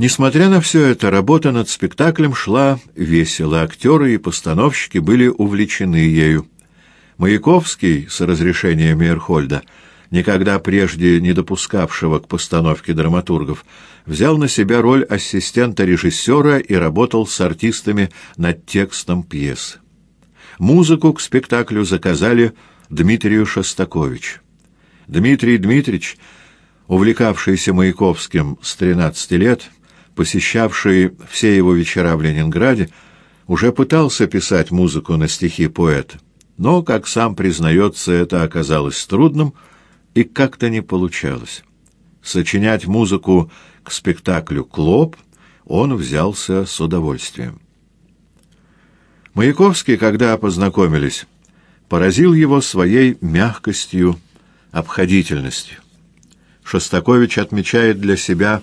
Несмотря на все это, работа над спектаклем шла весело, актеры и постановщики были увлечены ею. Маяковский, с разрешения Мейерхольда, никогда прежде не допускавшего к постановке драматургов, взял на себя роль ассистента режиссера и работал с артистами над текстом пьесы. Музыку к спектаклю заказали Дмитрию Шостакович. Дмитрий Дмитриевич, увлекавшийся Маяковским с 13 лет, посещавший все его вечера в Ленинграде, уже пытался писать музыку на стихи поэта. Но, как сам признается, это оказалось трудным и как-то не получалось. Сочинять музыку к спектаклю «Клоп» он взялся с удовольствием. Маяковский, когда познакомились, поразил его своей мягкостью, обходительностью. Шостакович отмечает для себя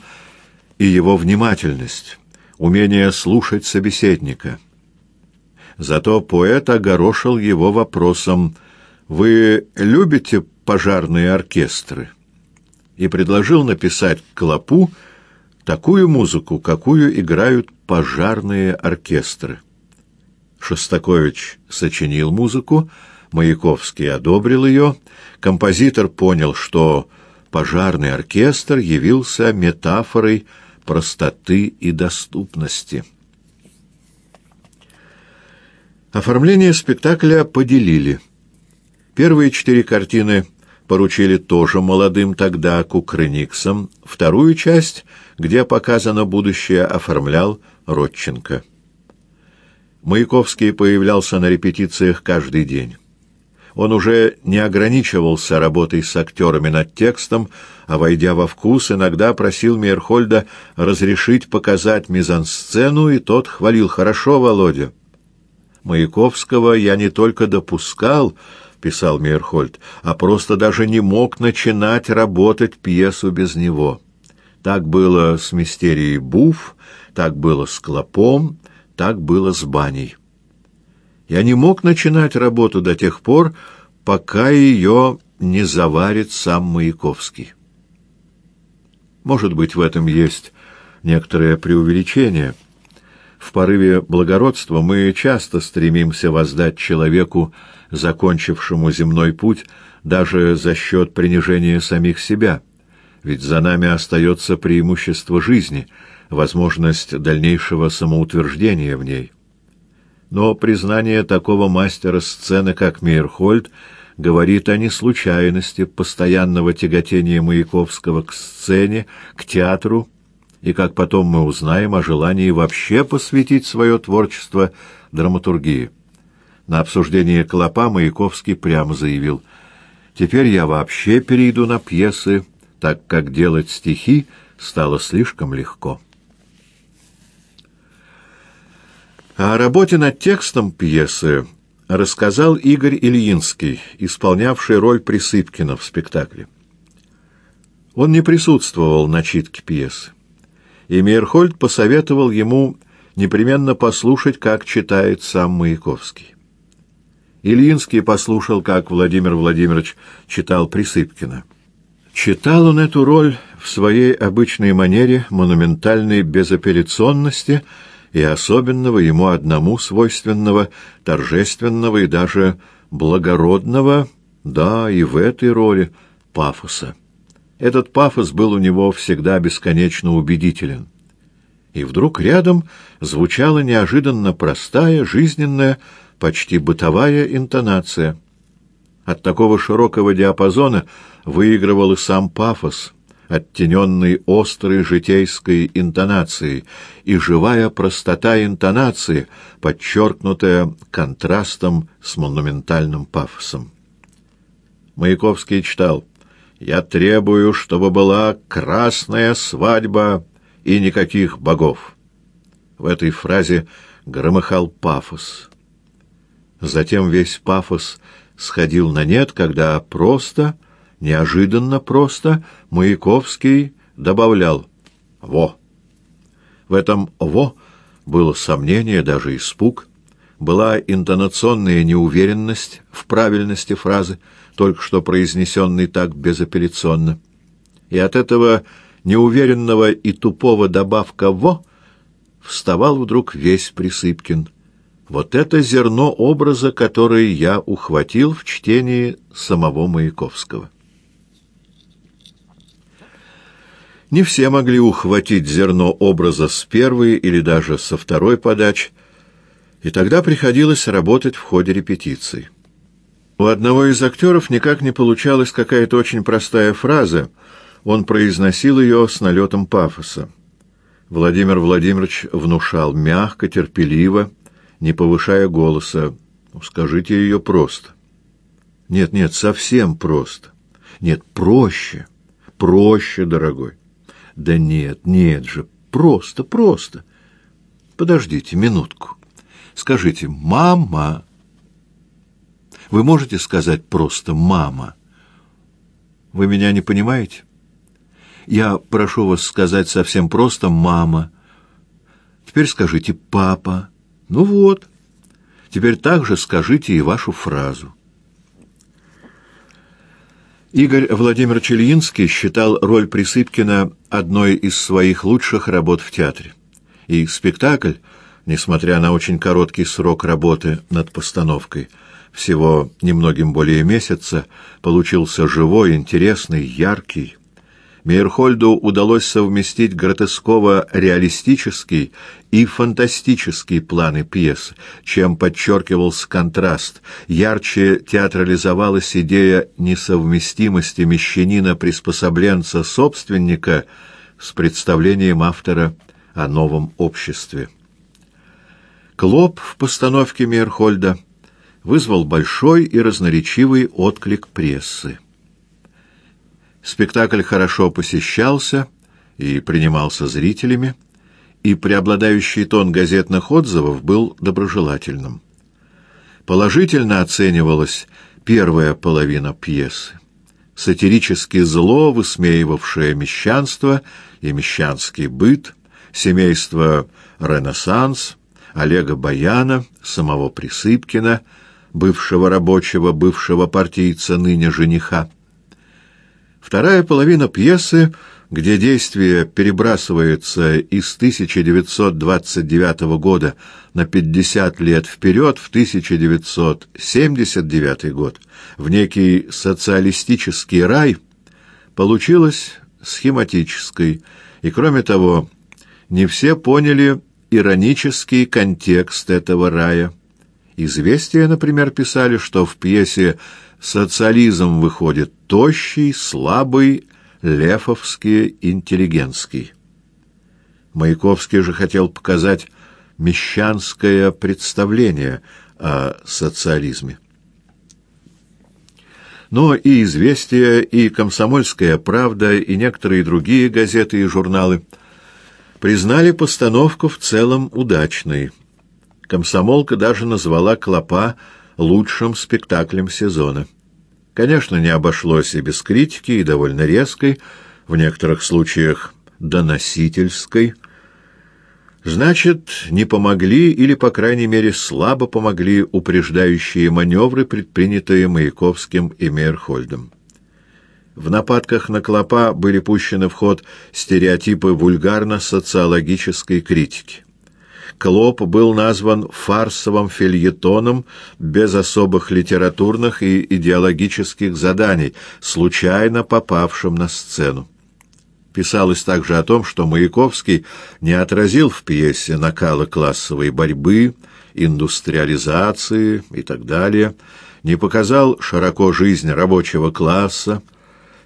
и его внимательность, умение слушать собеседника. Зато поэт огорошил его вопросом «Вы любите пожарные оркестры?» и предложил написать клопу такую музыку, какую играют пожарные оркестры. Шостакович сочинил музыку, Маяковский одобрил ее, композитор понял, что пожарный оркестр явился метафорой простоты и доступности. Оформление спектакля поделили. Первые четыре картины поручили тоже молодым тогда Кукрыниксам, вторую часть, где показано будущее, оформлял Родченко. Маяковский появлялся на репетициях каждый день. Он уже не ограничивался работой с актерами над текстом, а, войдя во вкус, иногда просил Мейерхольда разрешить показать мизансцену, и тот хвалил «Хорошо, Володя». Маяковского я не только допускал, — писал Мейерхольд, — а просто даже не мог начинать работать пьесу без него. Так было с «Мистерией Буф», так было с «Клопом», так было с «Баней». Я не мог начинать работу до тех пор, пока ее не заварит сам Маяковский. Может быть, в этом есть некоторое преувеличение. В порыве благородства мы часто стремимся воздать человеку, закончившему земной путь, даже за счет принижения самих себя, ведь за нами остается преимущество жизни, возможность дальнейшего самоутверждения в ней. Но признание такого мастера сцены, как Мейерхольд, говорит о неслучайности постоянного тяготения Маяковского к сцене, к театру, и, как потом мы узнаем, о желании вообще посвятить свое творчество драматургии. На обсуждение Клопа Маяковский прямо заявил «Теперь я вообще перейду на пьесы, так как делать стихи стало слишком легко». О работе над текстом пьесы рассказал Игорь Ильинский, исполнявший роль Присыпкина в спектакле. Он не присутствовал на читке пьесы, и Мейерхольд посоветовал ему непременно послушать, как читает сам Маяковский. Ильинский послушал, как Владимир Владимирович читал Присыпкина. Читал он эту роль в своей обычной манере монументальной безапелляционности — и особенного ему одному свойственного, торжественного и даже благородного, да, и в этой роли, пафоса. Этот пафос был у него всегда бесконечно убедителен. И вдруг рядом звучала неожиданно простая, жизненная, почти бытовая интонация. От такого широкого диапазона выигрывал и сам пафос — оттененный острой житейской интонацией, и живая простота интонации, подчеркнутая контрастом с монументальным пафосом. Маяковский читал «Я требую, чтобы была красная свадьба и никаких богов». В этой фразе громыхал пафос. Затем весь пафос сходил на нет, когда просто Неожиданно просто Маяковский добавлял «во». В этом «во» было сомнение, даже испуг, была интонационная неуверенность в правильности фразы, только что произнесенной так безапелляционно. И от этого неуверенного и тупого добавка «во» вставал вдруг весь Присыпкин. Вот это зерно образа, которое я ухватил в чтении самого Маяковского. Не все могли ухватить зерно образа с первой или даже со второй подач, и тогда приходилось работать в ходе репетиций. У одного из актеров никак не получалась какая-то очень простая фраза, он произносил ее с налетом пафоса. Владимир Владимирович внушал мягко, терпеливо, не повышая голоса. «Ну, «Скажите ее просто». «Нет, нет, совсем просто. Нет, проще. Проще, дорогой». Да нет, нет же, просто, просто. Подождите минутку. Скажите «мама». Вы можете сказать просто «мама»? Вы меня не понимаете? Я прошу вас сказать совсем просто «мама». Теперь скажите «папа». Ну вот. Теперь также скажите и вашу фразу. Игорь Владимирович Ильинский считал роль Присыпкина одной из своих лучших работ в театре. И спектакль, несмотря на очень короткий срок работы над постановкой, всего немногим более месяца, получился живой, интересный, яркий, Мейерхольду удалось совместить гротесково-реалистический и фантастический планы пьесы, чем подчеркивался контраст. Ярче театрализовалась идея несовместимости мещанина-приспособленца-собственника с представлением автора о новом обществе. Клоп в постановке Мейерхольда вызвал большой и разноречивый отклик прессы. Спектакль хорошо посещался и принимался зрителями, и преобладающий тон газетных отзывов был доброжелательным. Положительно оценивалась первая половина пьесы. Сатирически зло, высмеивавшее мещанство и мещанский быт, семейство «Ренессанс», Олега Баяна, самого Присыпкина, бывшего рабочего, бывшего партийца, ныне жениха. Вторая половина пьесы, где действие перебрасывается из 1929 года на 50 лет вперед, в 1979 год, в некий социалистический рай, получилась схематической, и, кроме того, не все поняли иронический контекст этого рая. Известия, например, писали, что в пьесе социализм выходит тощий, слабый, лефовский, интеллигентский. Маяковский же хотел показать мещанское представление о социализме. Но и «Известия», и «Комсомольская правда», и некоторые другие газеты и журналы признали постановку в целом удачной. Комсомолка даже назвала «Клопа» лучшим спектаклем сезона. Конечно, не обошлось и без критики, и довольно резкой, в некоторых случаях доносительской. Значит, не помогли или, по крайней мере, слабо помогли упреждающие маневры, предпринятые Маяковским и Мейерхольдом. В нападках на Клопа были пущены в ход стереотипы вульгарно-социологической критики. Клоп был назван фарсовым фильетоном без особых литературных и идеологических заданий, случайно попавшим на сцену. Писалось также о том, что Маяковский не отразил в пьесе накала классовой борьбы, индустриализации и так далее, не показал широко жизнь рабочего класса,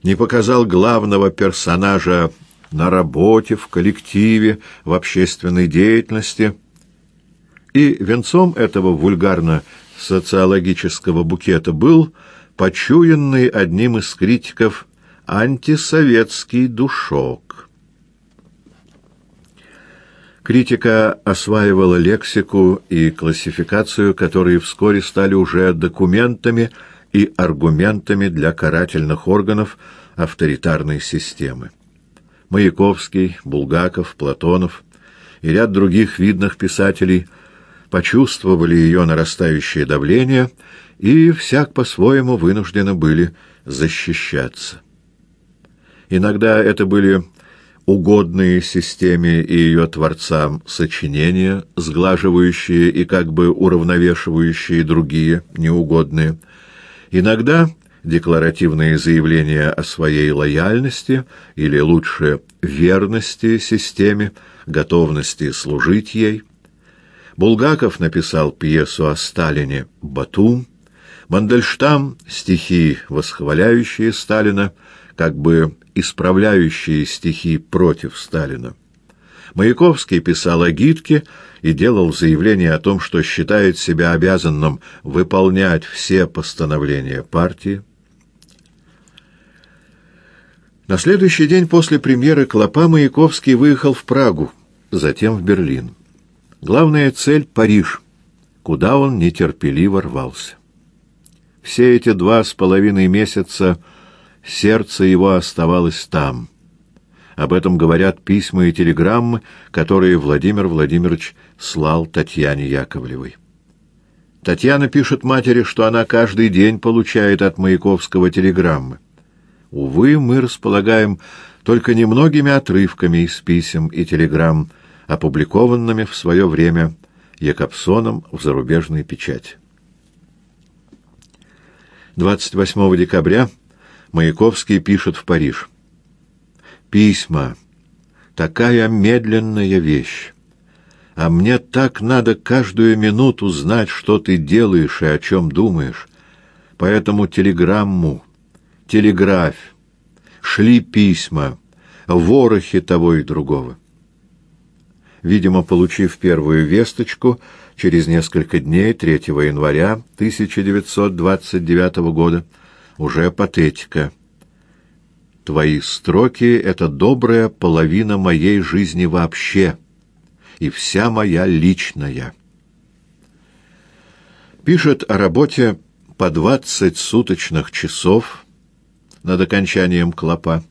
не показал главного персонажа на работе, в коллективе, в общественной деятельности. И венцом этого вульгарно-социологического букета был почуянный одним из критиков антисоветский душок. Критика осваивала лексику и классификацию, которые вскоре стали уже документами и аргументами для карательных органов авторитарной системы. Маяковский, Булгаков, Платонов и ряд других видных писателей почувствовали ее нарастающее давление и всяк по-своему вынуждены были защищаться. Иногда это были угодные системе и ее творцам сочинения, сглаживающие и как бы уравновешивающие другие, неугодные. Иногда декларативные заявления о своей лояльности, или лучше верности системе, готовности служить ей. Булгаков написал пьесу о Сталине «Батум», Мандельштам — стихи, восхваляющие Сталина, как бы исправляющие стихи против Сталина. Маяковский писал о Гитке и делал заявление о том, что считает себя обязанным выполнять все постановления партии. На следующий день после премьеры «Клопа» Маяковский выехал в Прагу, затем в Берлин. Главная цель — Париж, куда он нетерпеливо рвался. Все эти два с половиной месяца сердце его оставалось там. Об этом говорят письма и телеграммы, которые Владимир Владимирович слал Татьяне Яковлевой. Татьяна пишет матери, что она каждый день получает от Маяковского телеграммы. Увы, мы располагаем только немногими отрывками из писем и телеграмм, опубликованными в свое время Якобсоном в зарубежной печати. 28 декабря Маяковский пишет в Париж. «Письма. Такая медленная вещь. А мне так надо каждую минуту знать, что ты делаешь и о чем думаешь. Поэтому телеграмму, телеграфь, шли письма, ворохи того и другого». Видимо, получив первую весточку, через несколько дней, 3 января 1929 года, уже патетика. «Твои строки — это добрая половина моей жизни вообще, и вся моя личная». Пишет о работе по двадцать суточных часов над окончанием клопа,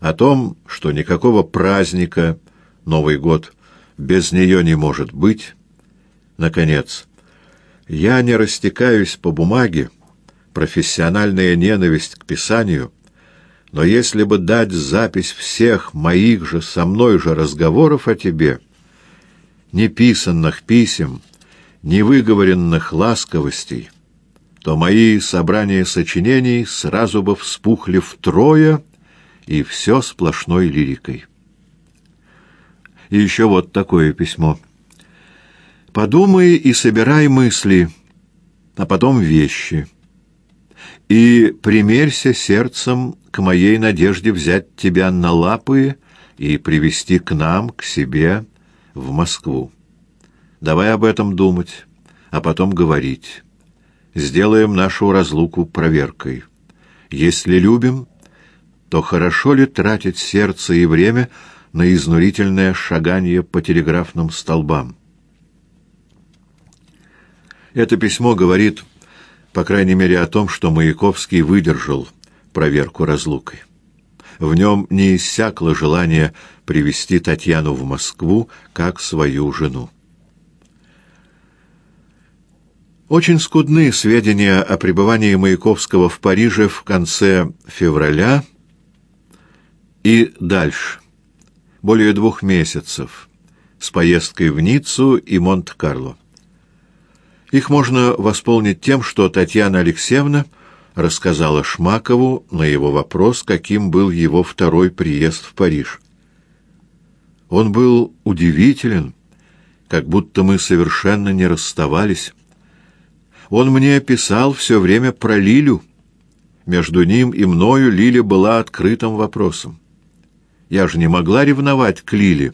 о том, что никакого праздника, Новый год, без нее не может быть, Наконец, я не растекаюсь по бумаге, профессиональная ненависть к писанию, но если бы дать запись всех моих же со мной же разговоров о тебе, неписанных писем, невыговоренных ласковостей, то мои собрания сочинений сразу бы вспухли втрое, и все сплошной лирикой. И еще вот такое письмо — Подумай и собирай мысли, а потом вещи. И примерься сердцем к моей надежде взять тебя на лапы и привести к нам, к себе, в Москву. Давай об этом думать, а потом говорить. Сделаем нашу разлуку проверкой. Если любим, то хорошо ли тратить сердце и время на изнурительное шагание по телеграфным столбам? Это письмо говорит, по крайней мере, о том, что Маяковский выдержал проверку разлукой. В нем не иссякло желание привести Татьяну в Москву как свою жену. Очень скудны сведения о пребывании Маяковского в Париже в конце февраля и дальше. Более двух месяцев с поездкой в Ниццу и Монте-Карло. Их можно восполнить тем, что Татьяна Алексеевна рассказала Шмакову на его вопрос, каким был его второй приезд в Париж. Он был удивителен, как будто мы совершенно не расставались. Он мне писал все время про Лилю. Между ним и мною Лиля была открытым вопросом. Я же не могла ревновать к Лиле.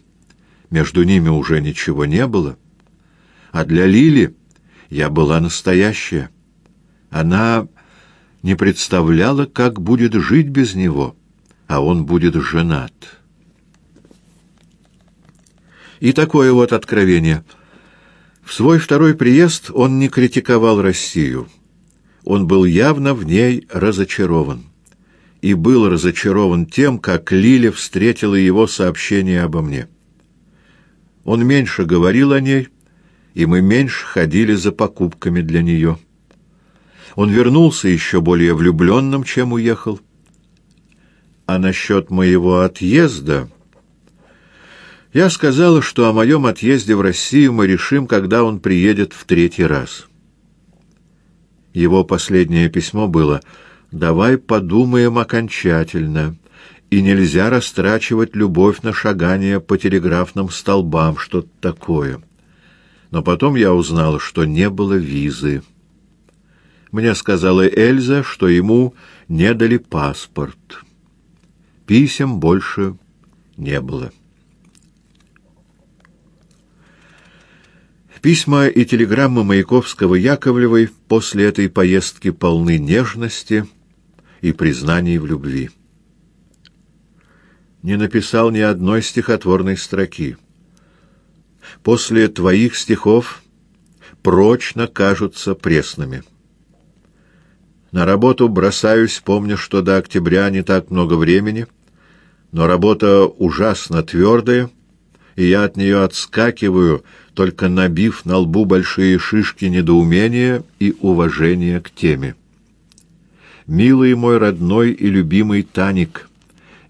Между ними уже ничего не было. А для Лили я была настоящая. Она не представляла, как будет жить без него, а он будет женат. И такое вот откровение. В свой второй приезд он не критиковал Россию. Он был явно в ней разочарован. И был разочарован тем, как Лиля встретила его сообщение обо мне. Он меньше говорил о ней, и мы меньше ходили за покупками для нее. Он вернулся еще более влюбленным, чем уехал. А насчет моего отъезда Я сказала, что о моем отъезде в Россию мы решим, когда он приедет в третий раз. Его последнее письмо было «Давай подумаем окончательно» и нельзя растрачивать любовь на шагание по телеграфным столбам, что-то такое. Но потом я узнал, что не было визы. Мне сказала Эльза, что ему не дали паспорт. Писем больше не было. Письма и телеграммы Маяковского-Яковлевой после этой поездки полны нежности и признаний в любви не написал ни одной стихотворной строки. После твоих стихов прочно кажутся пресными. На работу бросаюсь, помню, что до октября не так много времени, но работа ужасно твердая, и я от нее отскакиваю, только набив на лбу большие шишки недоумения и уважения к теме. Милый мой родной и любимый Таник —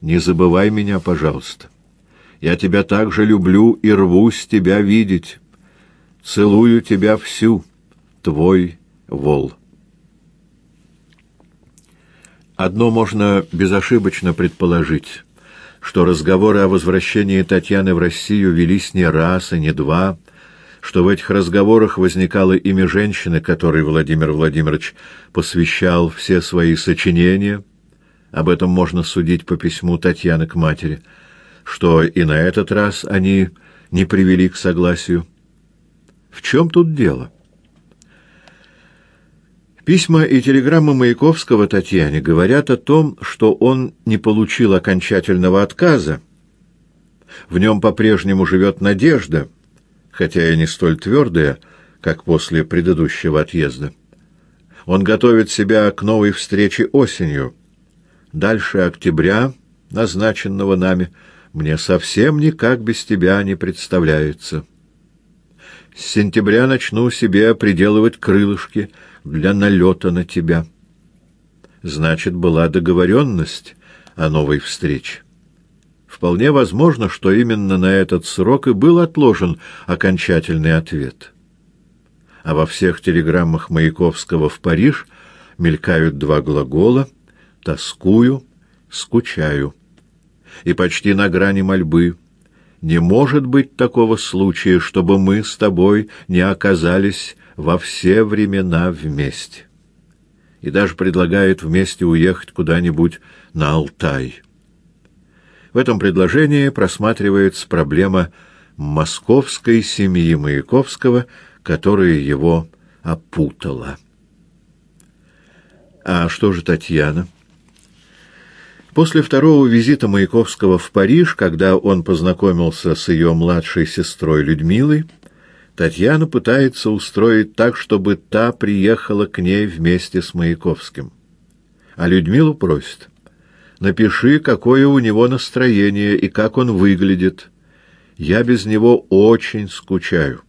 не забывай меня, пожалуйста. Я тебя так же люблю и рвусь тебя видеть. Целую тебя всю, твой вол. Одно можно безошибочно предположить, что разговоры о возвращении Татьяны в Россию велись не раз и не два, что в этих разговорах возникало имя женщины, которой Владимир Владимирович посвящал все свои сочинения — об этом можно судить по письму Татьяны к матери, что и на этот раз они не привели к согласию. В чем тут дело? Письма и телеграммы Маяковского Татьяне говорят о том, что он не получил окончательного отказа. В нем по-прежнему живет надежда, хотя и не столь твердая, как после предыдущего отъезда. Он готовит себя к новой встрече осенью — Дальше октября, назначенного нами, мне совсем никак без тебя не представляется. С сентября начну себе приделывать крылышки для налета на тебя. Значит, была договоренность о новой встрече. Вполне возможно, что именно на этот срок и был отложен окончательный ответ. А во всех телеграммах Маяковского в Париж мелькают два глагола — тоскую, скучаю. И почти на грани мольбы. Не может быть такого случая, чтобы мы с тобой не оказались во все времена вместе. И даже предлагает вместе уехать куда-нибудь на Алтай. В этом предложении просматривается проблема московской семьи Маяковского, которая его опутала. А что же Татьяна? После второго визита Маяковского в Париж, когда он познакомился с ее младшей сестрой Людмилой, Татьяна пытается устроить так, чтобы та приехала к ней вместе с Маяковским. А Людмилу просит, напиши, какое у него настроение и как он выглядит. Я без него очень скучаю.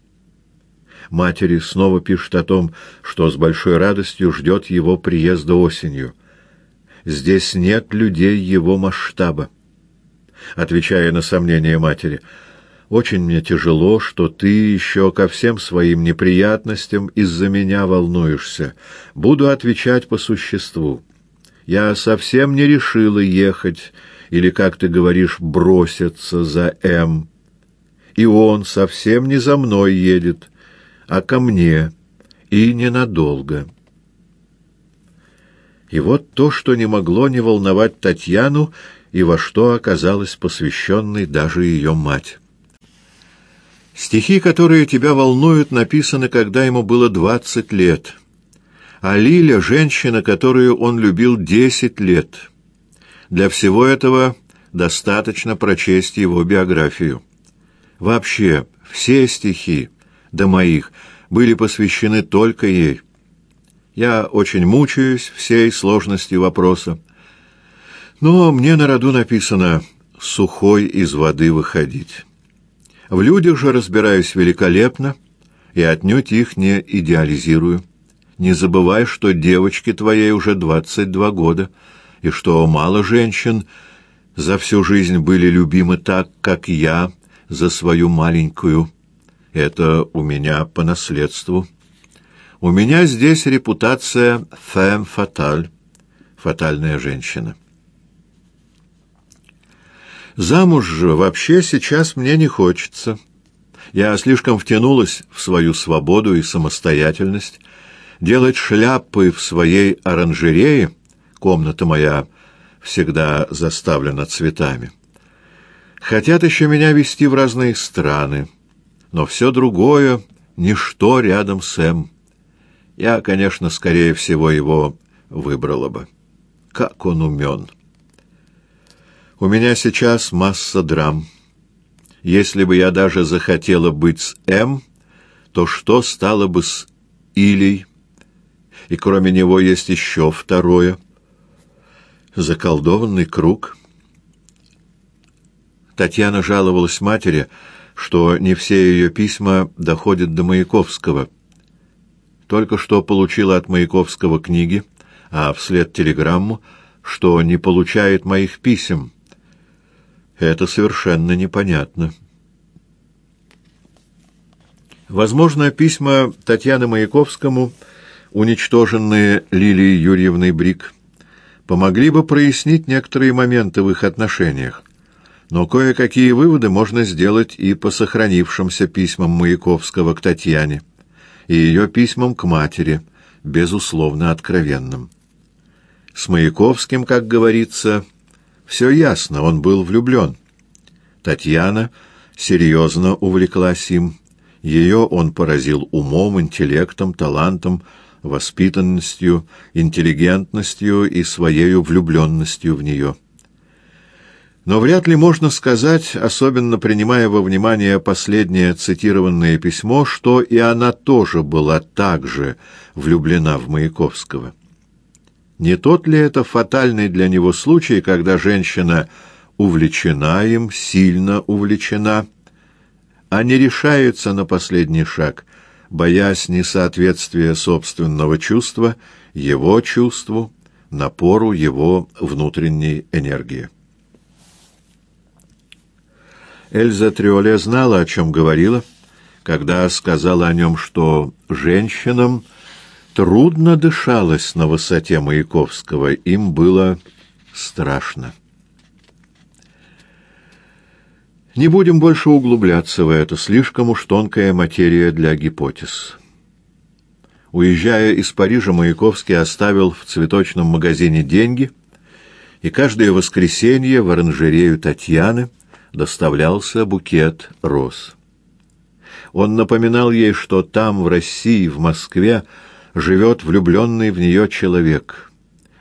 Матери снова пишет о том, что с большой радостью ждет его приезда осенью — здесь нет людей его масштаба. Отвечая на сомнения матери, «Очень мне тяжело, что ты еще ко всем своим неприятностям из-за меня волнуешься. Буду отвечать по существу. Я совсем не решила ехать, или, как ты говоришь, броситься за М. И он совсем не за мной едет, а ко мне, и ненадолго». И вот то, что не могло не волновать Татьяну, и во что оказалась посвященной даже ее мать. Стихи, которые тебя волнуют, написаны, когда ему было двадцать лет. А Лиля — женщина, которую он любил десять лет. Для всего этого достаточно прочесть его биографию. Вообще, все стихи, до моих, были посвящены только ей. Я очень мучаюсь всей сложностью вопроса. Но мне на роду написано «сухой из воды выходить». В людях же разбираюсь великолепно и отнюдь их не идеализирую. Не забывай, что девочке твоей уже двадцать два года, и что мало женщин за всю жизнь были любимы так, как я, за свою маленькую. Это у меня по наследству. У меня здесь репутация femme fatale, фатальная женщина. Замуж же вообще сейчас мне не хочется. Я слишком втянулась в свою свободу и самостоятельность. Делать шляпы в своей оранжерее, комната моя всегда заставлена цветами. Хотят еще меня везти в разные страны, но все другое — ничто рядом с Эм. Я, конечно, скорее всего, его выбрала бы. Как он умен! У меня сейчас масса драм. Если бы я даже захотела быть с М, то что стало бы с Илей? И кроме него есть еще второе. Заколдованный круг. Татьяна жаловалась матери, что не все ее письма доходят до Маяковского. Только что получила от Маяковского книги, а вслед телеграмму, что не получает моих писем — это совершенно непонятно. Возможно, письма Татьяны Маяковскому, уничтоженные Лилией Юрьевной Брик, помогли бы прояснить некоторые моменты в их отношениях. Но кое-какие выводы можно сделать и по сохранившимся письмам Маяковского к Татьяне, и ее письмам к матери, безусловно откровенным. С Маяковским, как говорится, все ясно, он был влюблен. Татьяна серьезно увлеклась им. Ее он поразил умом, интеллектом, талантом, воспитанностью, интеллигентностью и своей влюбленностью в нее. Но вряд ли можно сказать, особенно принимая во внимание последнее цитированное письмо, что и она тоже была также влюблена в Маяковского. Не тот ли это фатальный для него случай, когда женщина увлечена им, сильно увлечена, а не решается на последний шаг, боясь несоответствия собственного чувства, его чувству, напору его внутренней энергии. Эльза Триоле знала, о чем говорила, когда сказала о нем, что женщинам Трудно дышалось на высоте Маяковского, им было страшно. Не будем больше углубляться в это, слишком уж тонкая материя для гипотез. Уезжая из Парижа, Маяковский оставил в цветочном магазине деньги, и каждое воскресенье в оранжерею Татьяны доставлялся букет роз. Он напоминал ей, что там, в России, в Москве, живет влюбленный в нее человек.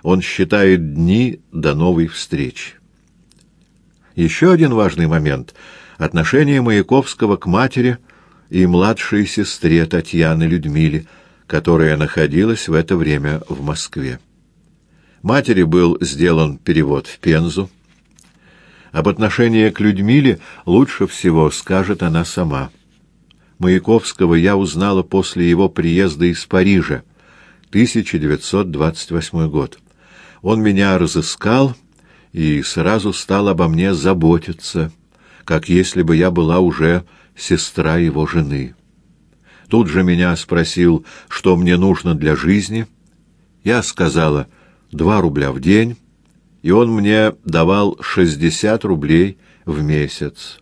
Он считает дни до новой встречи. Еще один важный момент — отношение Маяковского к матери и младшей сестре Татьяны Людмиле, которая находилась в это время в Москве. Матери был сделан перевод в Пензу. Об отношении к Людмиле лучше всего скажет она сама — Маяковского я узнала после его приезда из Парижа, 1928 год. Он меня разыскал и сразу стал обо мне заботиться, как если бы я была уже сестра его жены. Тут же меня спросил, что мне нужно для жизни. Я сказала два рубля в день, и он мне давал шестьдесят рублей в месяц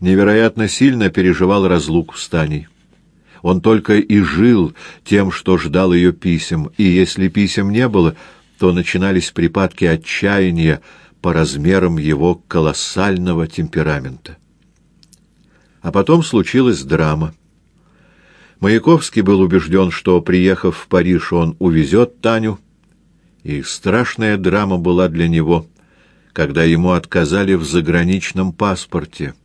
невероятно сильно переживал разлуку с Таней. Он только и жил тем, что ждал ее писем, и если писем не было, то начинались припадки отчаяния по размерам его колоссального темперамента. А потом случилась драма. Маяковский был убежден, что, приехав в Париж, он увезет Таню, и страшная драма была для него, когда ему отказали в заграничном паспорте —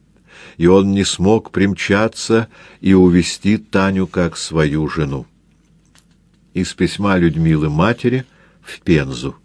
и он не смог примчаться и увести Таню как свою жену. Из письма Людмилы матери в Пензу.